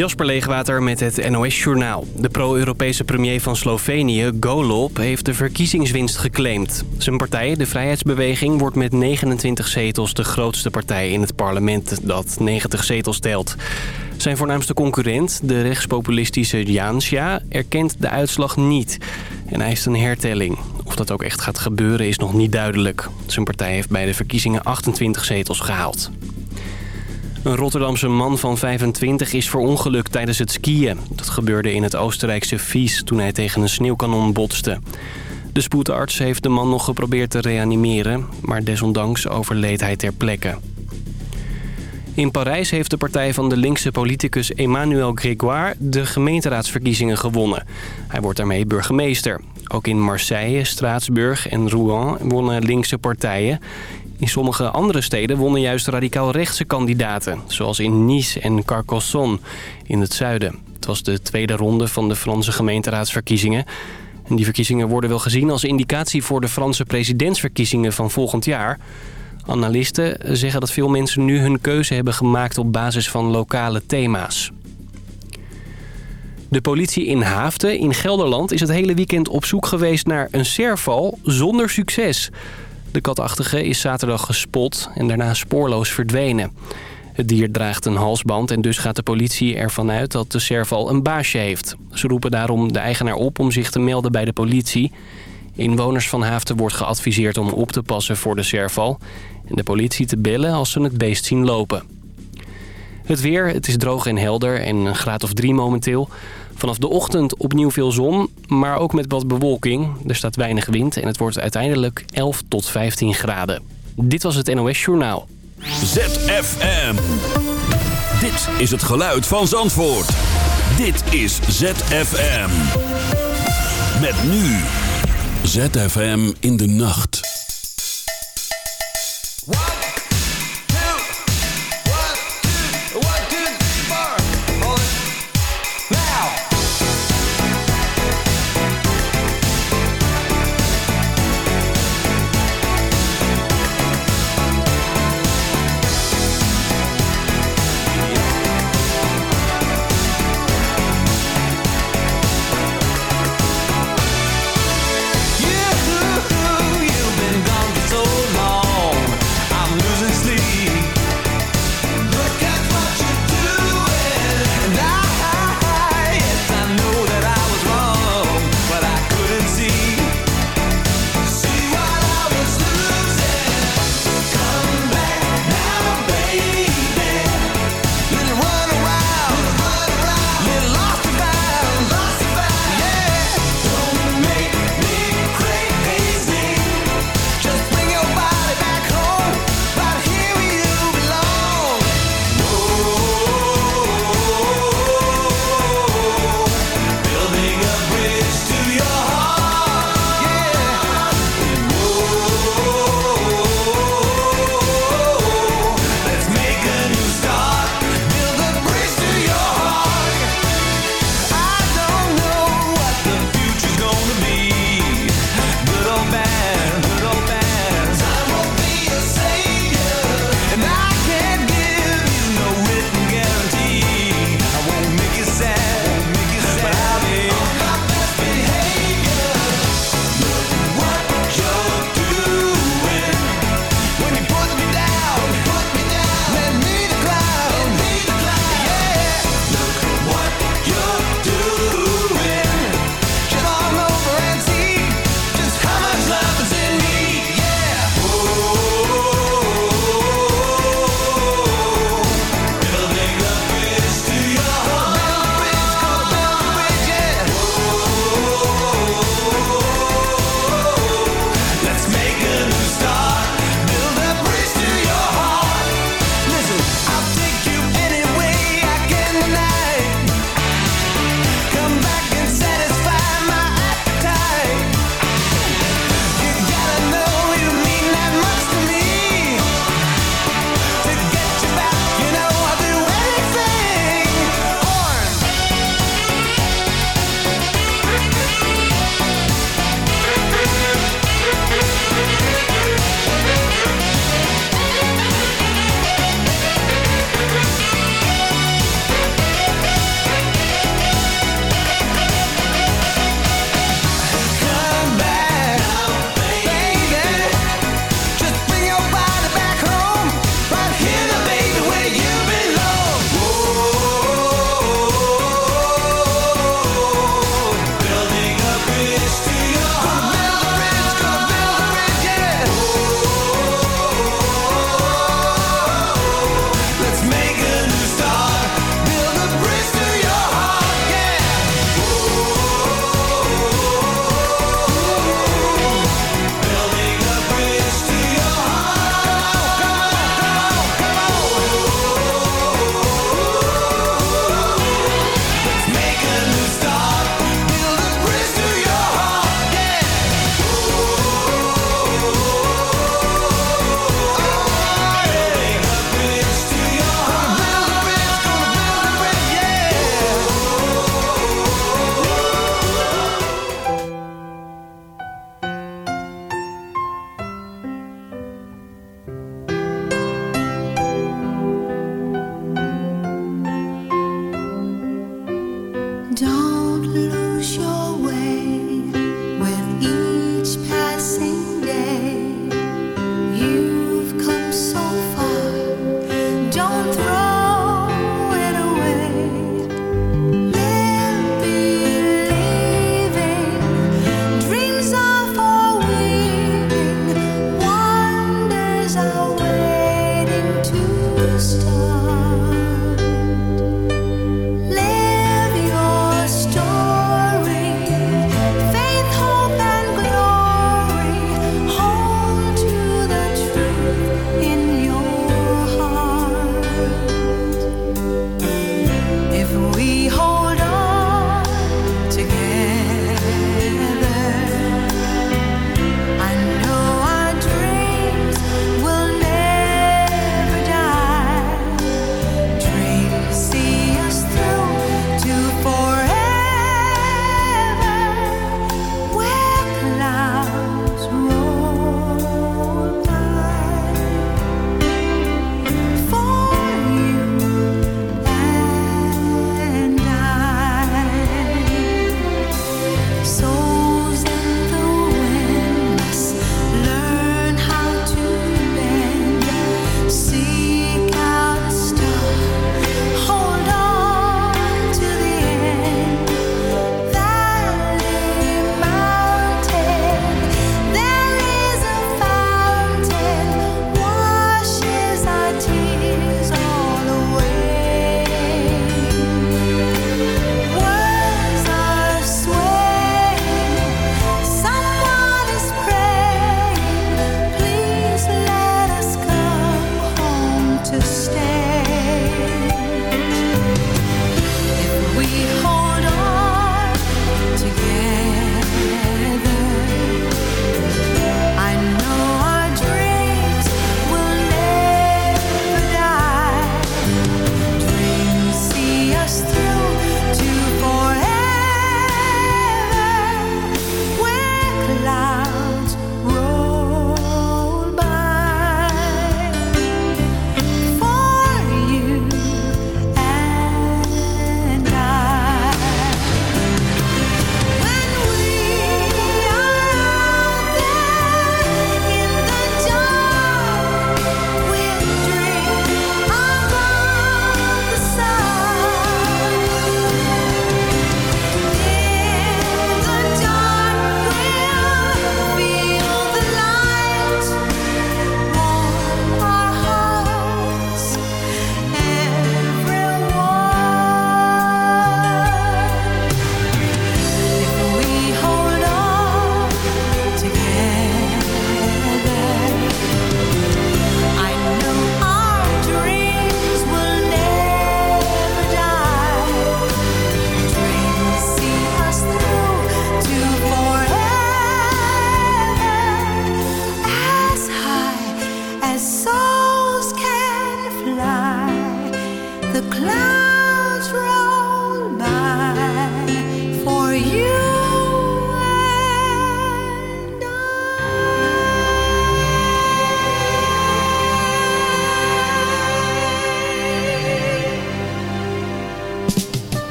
Jasper Leegwater met het NOS-journaal. De pro-Europese premier van Slovenië, Golob, heeft de verkiezingswinst geclaimd. Zijn partij, de Vrijheidsbeweging, wordt met 29 zetels de grootste partij in het parlement dat 90 zetels telt. Zijn voornaamste concurrent, de rechtspopulistische Jansja, erkent de uitslag niet en eist een hertelling. Of dat ook echt gaat gebeuren is nog niet duidelijk. Zijn partij heeft bij de verkiezingen 28 zetels gehaald. Een Rotterdamse man van 25 is verongelukt tijdens het skiën. Dat gebeurde in het Oostenrijkse Vies toen hij tegen een sneeuwkanon botste. De spoedarts heeft de man nog geprobeerd te reanimeren... maar desondanks overleed hij ter plekke. In Parijs heeft de partij van de linkse politicus Emmanuel Grégoire... de gemeenteraadsverkiezingen gewonnen. Hij wordt daarmee burgemeester. Ook in Marseille, Straatsburg en Rouen wonnen linkse partijen. In sommige andere steden wonnen juist radicaal-rechtse kandidaten... zoals in Nice en Carcassonne in het zuiden. Het was de tweede ronde van de Franse gemeenteraadsverkiezingen. En die verkiezingen worden wel gezien als indicatie voor de Franse presidentsverkiezingen van volgend jaar... Analisten zeggen dat veel mensen nu hun keuze hebben gemaakt op basis van lokale thema's. De politie in Haafden in Gelderland is het hele weekend op zoek geweest naar een serval zonder succes. De katachtige is zaterdag gespot en daarna spoorloos verdwenen. Het dier draagt een halsband en dus gaat de politie ervan uit dat de serval een baasje heeft. Ze roepen daarom de eigenaar op om zich te melden bij de politie. Inwoners van Haafden wordt geadviseerd om op te passen voor de serval... en de politie te bellen als ze het beest zien lopen. Het weer, het is droog en helder en een graad of drie momenteel. Vanaf de ochtend opnieuw veel zon, maar ook met wat bewolking. Er staat weinig wind en het wordt uiteindelijk 11 tot 15 graden. Dit was het NOS Journaal. ZFM. Dit is het geluid van Zandvoort. Dit is ZFM. Met nu. ZFM in de nacht.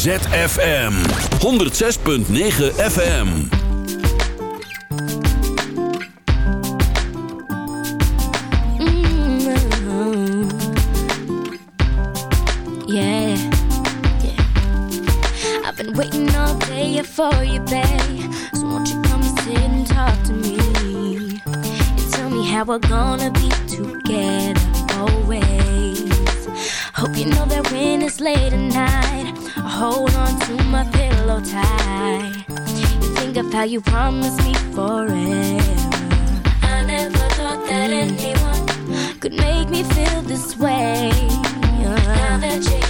ZFM 106.9 FM. Yeah, yeah. I've been waiting all day for you, babe. So won't you come sit and talk to me? And tell me how we're gonna be hold on to my pillow tight. You think of how you promised me forever. I never thought that anyone could make me feel this way. Now that you're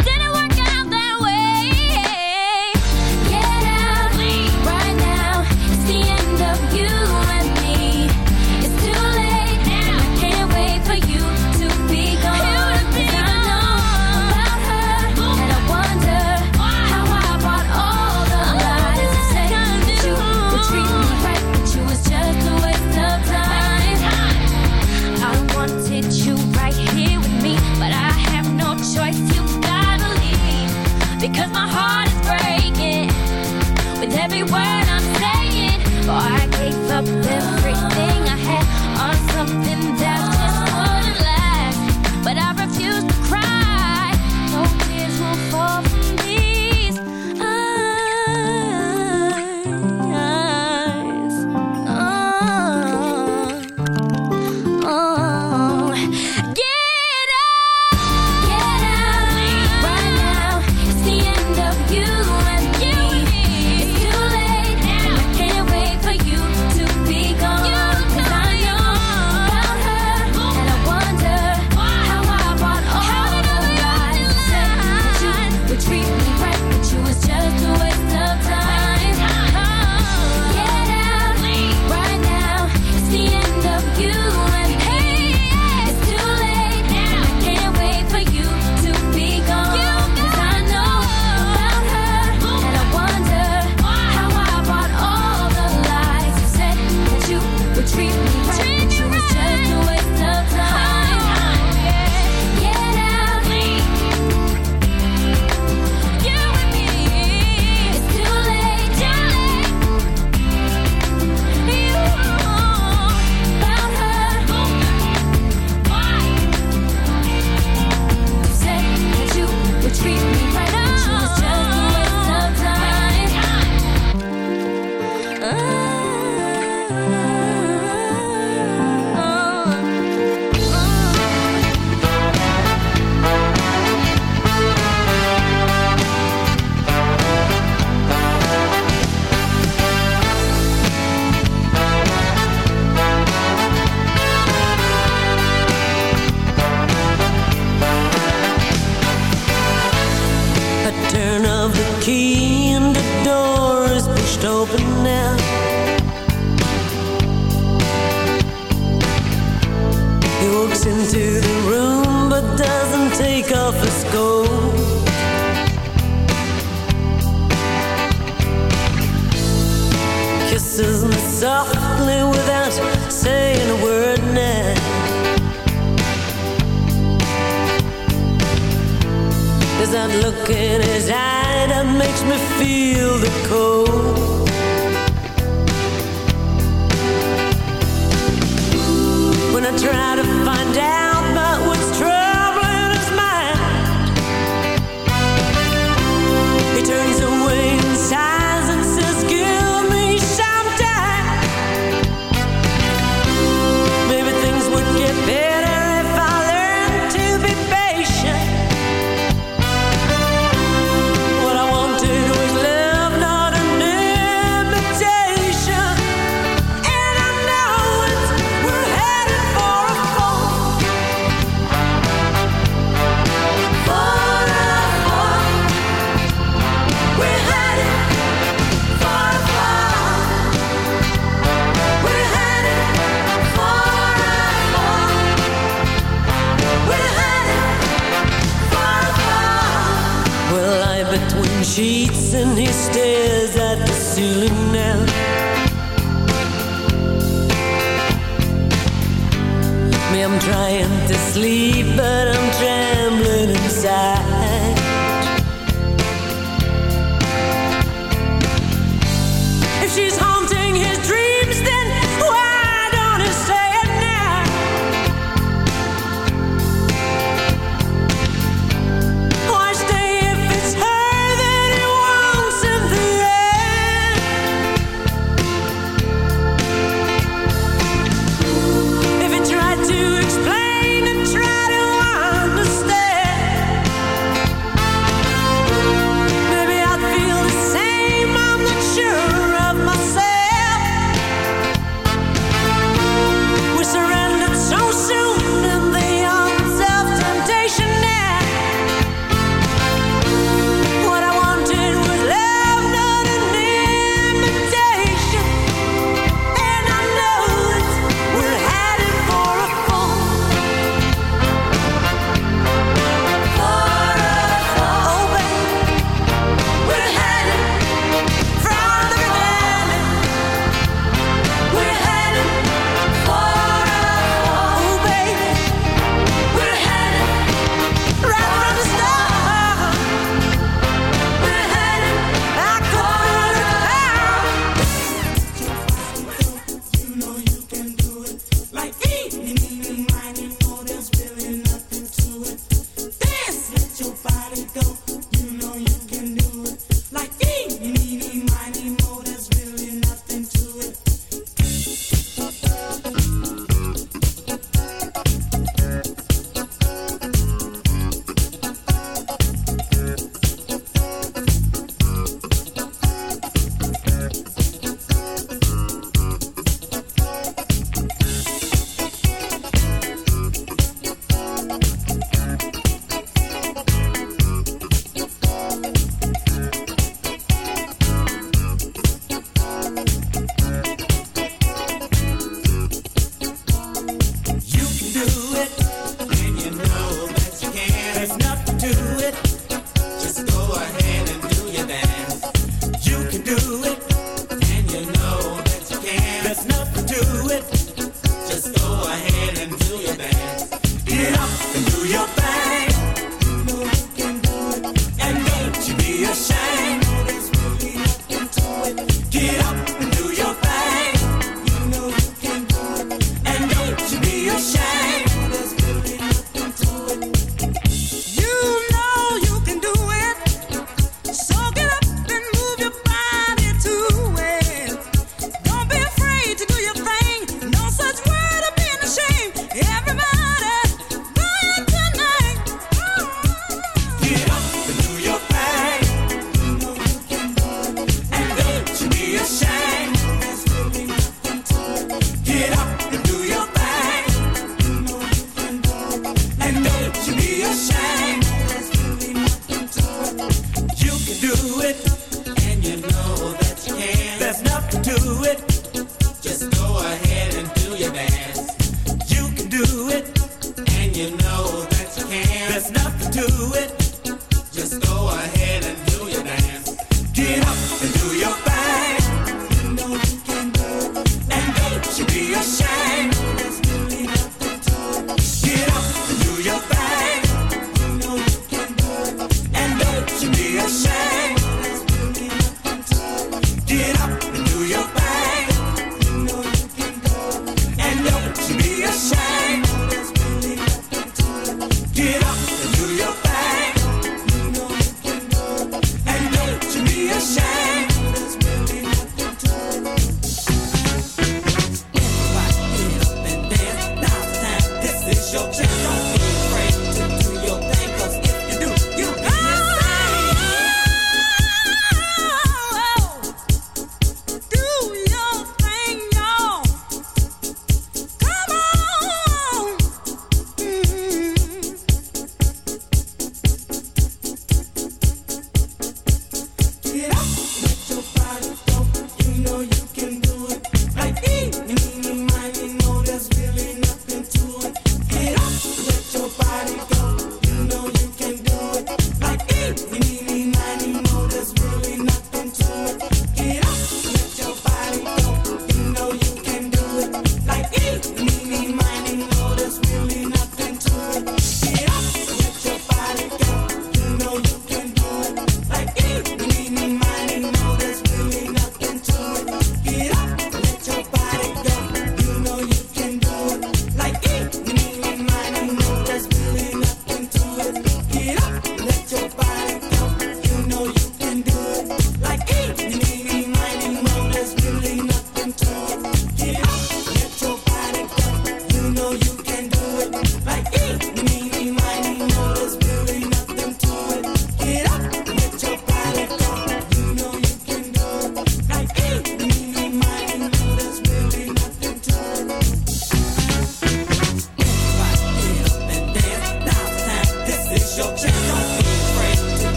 it up.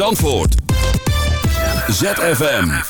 Zandvoort. ZFM.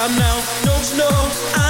time now. Don't you know I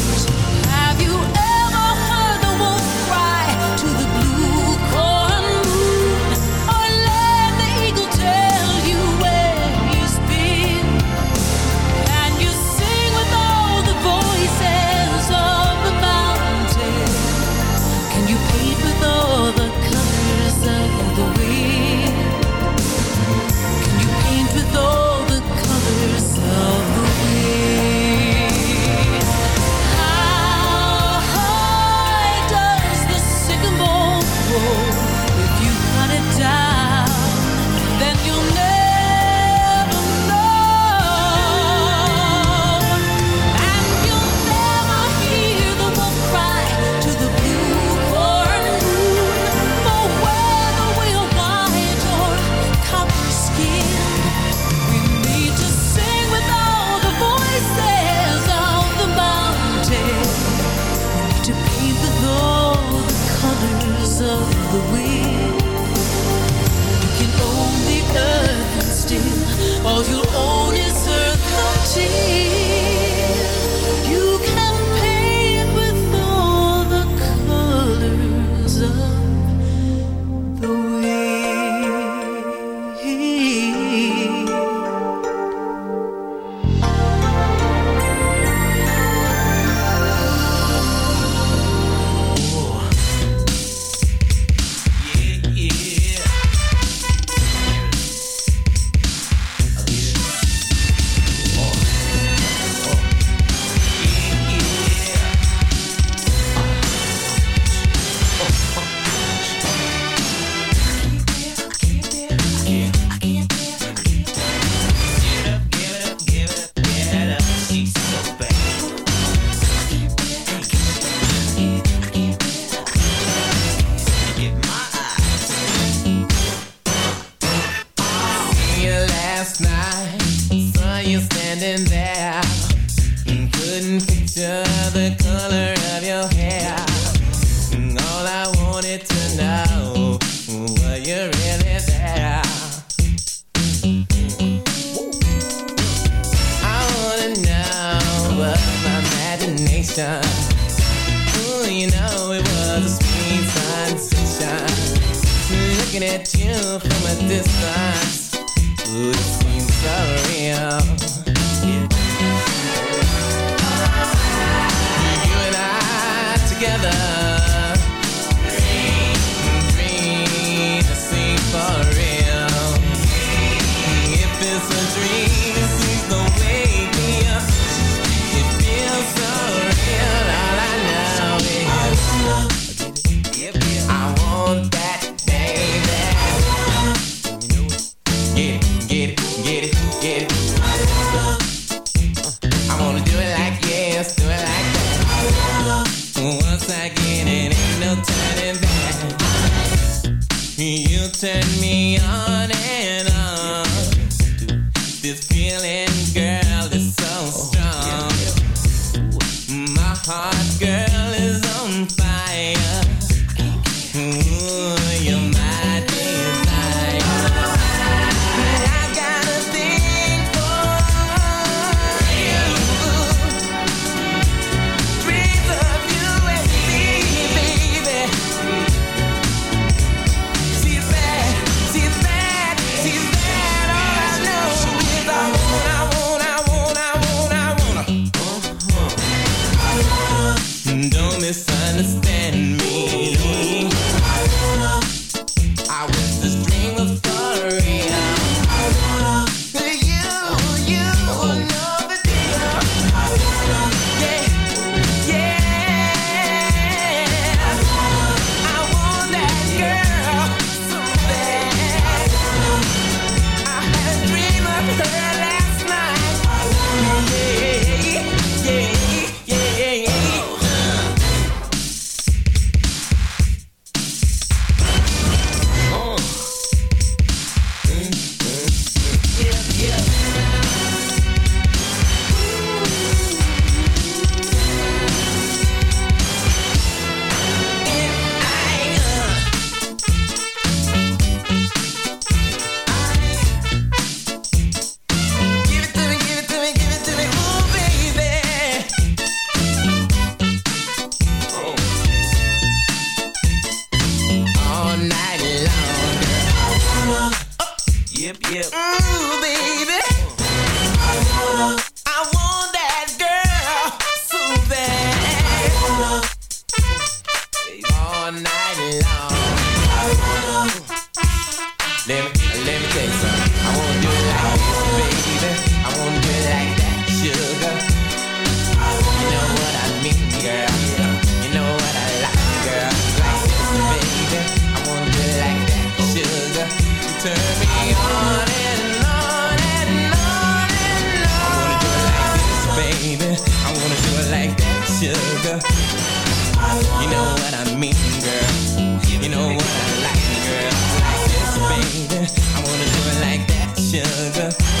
last night. Saw you standing there. And Couldn't picture the color of your hair. And All I wanted to know Were you really there? I wanna know Was my imagination. Ooh, you know it was a sweet sensation Looking at you from a distance would've so real Don't misunderstand me. 写个。